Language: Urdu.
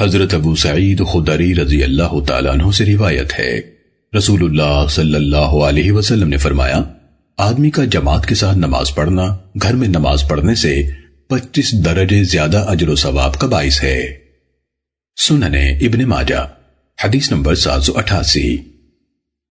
حضرت ابو سعید خدری رضی اللہ تعالیٰ عنہ سے روایت ہے۔ رسول اللہ صلی اللہ علیہ وسلم نے فرمایا، آدمی کا جماعت کے ساتھ نماز پڑھنا، گھر میں نماز پڑھنے سے پچیس درجے زیادہ اجر و ثواب کا باعث ہے۔ سننے ابن ماجہ، حدیث نمبر سات سو اٹھاسی۔